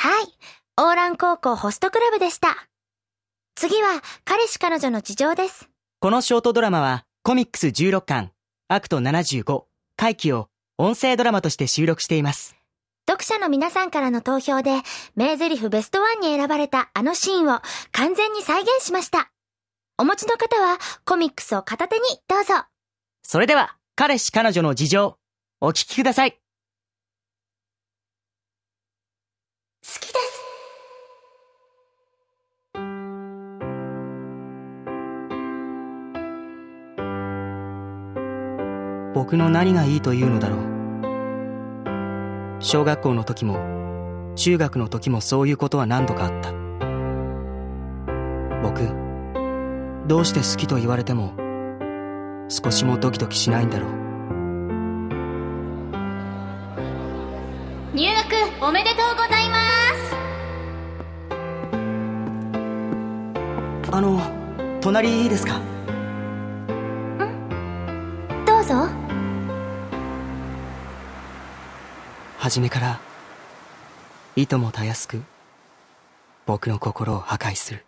はい。オーラン高校ホストクラブでした。次は、彼氏彼女の事情です。このショートドラマはコミックス16巻、アクト75、回帰を音声ドラマとして収録しています。読者の皆さんからの投票で、名台詞ベストワンに選ばれたあのシーンを完全に再現しました。お持ちの方は、コミックスを片手にどうぞ。それでは、彼氏彼女の事情、お聞きください。僕の何がいいというのだろう。小学校の時も、中学の時もそういうことは何度かあった。僕、どうして好きと言われても、少しもドキドキしないんだろう。入学おめでとうございます。あの、隣いいですか？初めから、いともたやすく、僕の心を破壊する。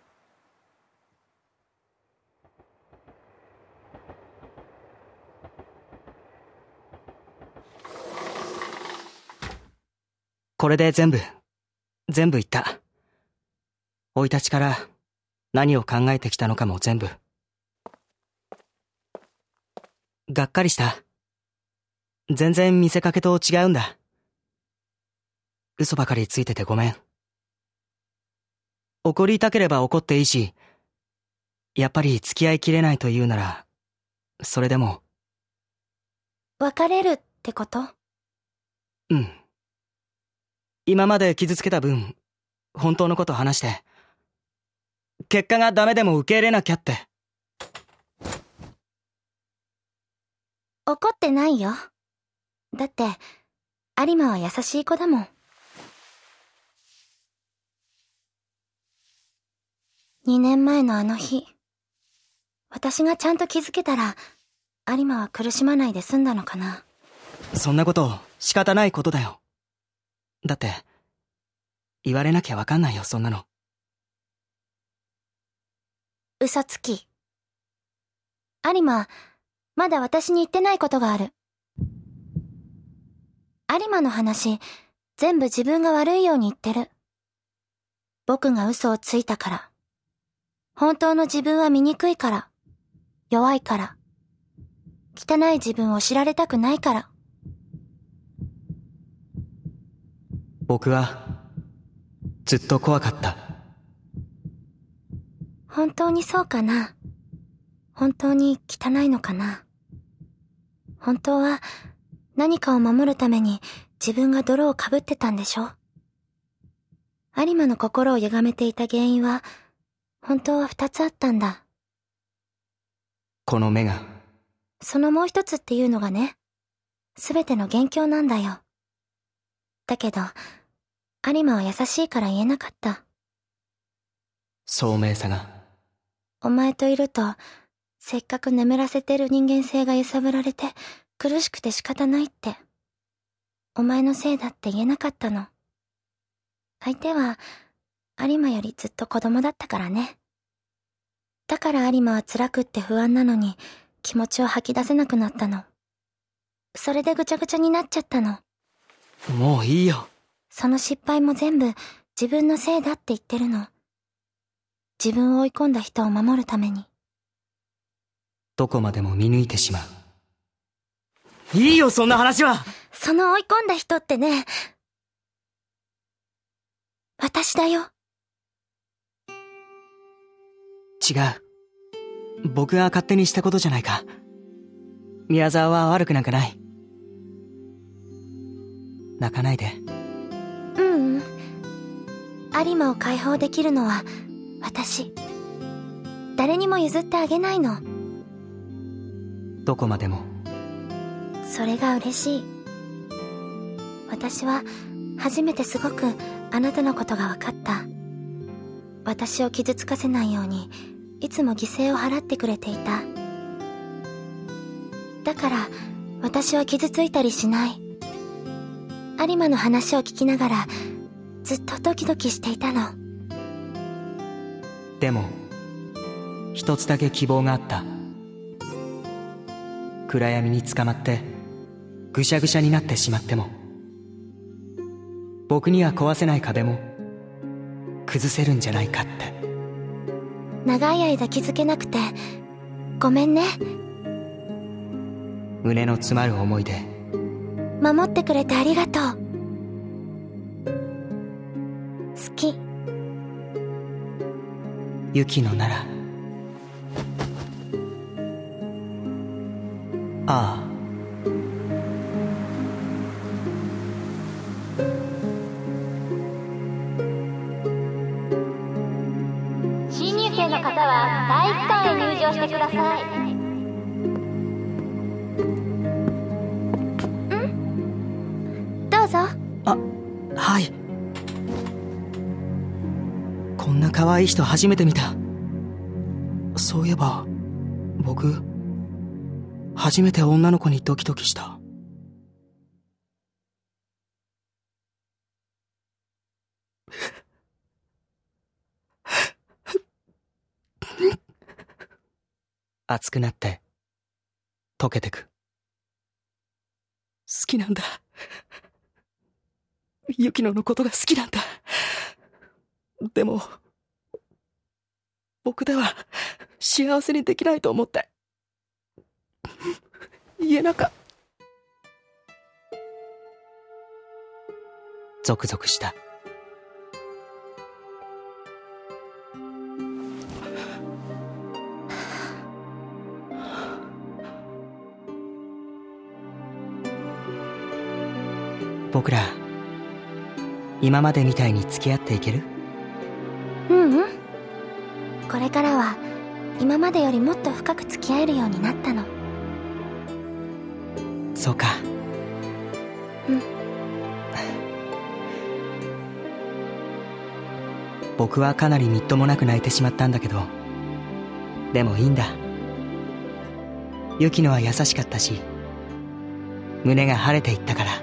これで全部、全部言った。生い立ちから何を考えてきたのかも全部。がっかりした。全然見せかけと違うんだ。嘘ばかりついててごめん。怒りたければ怒っていいし、やっぱり付き合いきれないというなら、それでも、別れるってこと？うん。今まで傷つけた分、本当のこと話して、結果がダメでも受け入れなきゃって。怒ってないよ。だって、有馬は優しい子だもん。2年前のあの日、私がちゃんと気づけたら、有馬は苦しまないで済んだのかな。そんなこと仕方ないことだよ。だって、言われなきゃわかんないよ、そんなの。嘘つき。有馬、まだ私に言ってないことがある。有馬の話、全部自分が悪いように言ってる。僕が嘘をついたから。本当の自分は醜いから。弱いから。汚い自分を知られたくないから。僕は、ずっと怖かった。本当にそうかな本当に汚いのかな本当は何かを守るために自分が泥をかぶってたんでしょ有馬の心を歪めていた原因は本当は二つあったんだ。この目が、そのもう一つっていうのがね、すべての元凶なんだよ。だけど、有馬は優しいから言えなかった。聡明さが、お前といると、せっかく眠らせてる人間性が揺さぶられて、苦しくて仕方ないって。お前のせいだって言えなかったの。相手は、有馬よりずっと子供だったからね。だから有馬は辛くって不安なのに、気持ちを吐き出せなくなったの。それでぐちゃぐちゃになっちゃったの。もういいよ。その失敗も全部自分のせいだって言ってるの。自分を追い込んだ人を守るために。どこまでも見抜いてしまう。いいよ、そんな話はその追い込んだ人ってね、私だよ。違う。僕が勝手にしたことじゃないか。宮沢は悪くなんかない。泣かないで。ううん。有馬を解放できるのは私。誰にも譲ってあげないの。どこまでも。それが嬉しい。私は初めてすごくあなたのことが分かった。私を傷つかせないようにいつも犠牲を払ってくれていた。だから私は傷ついたりしない。有馬の話を聞きながらずっとドキドキしていたの。でも一つだけ希望があった暗闇に捕まってぐしゃぐしゃになってしまっても僕には壊せない壁も崩せるんじゃないかって長い間気づけなくて、ごめんね。胸の詰まる思いで守ってくれてありがとう。好き。ユキノならああの方は体育館へ入場してください。どうぞ。あはい。こんな可愛い人初めて見た。そういえば僕初めて女の子にドキドキした熱くなって溶けてく好きなんだユキノのことが好きなんだ。でも、僕では幸せにできないと思って。言えなか。ゾクゾクした。僕ら今までみたいに付き合っていける？うんうん。これからは、今までよりもっと深く付き合えるようになったの。そうか。うん。僕はかなりみっともなく泣いてしまったんだけどでもいいんだ。ユキノは優しかったし胸が晴れていったから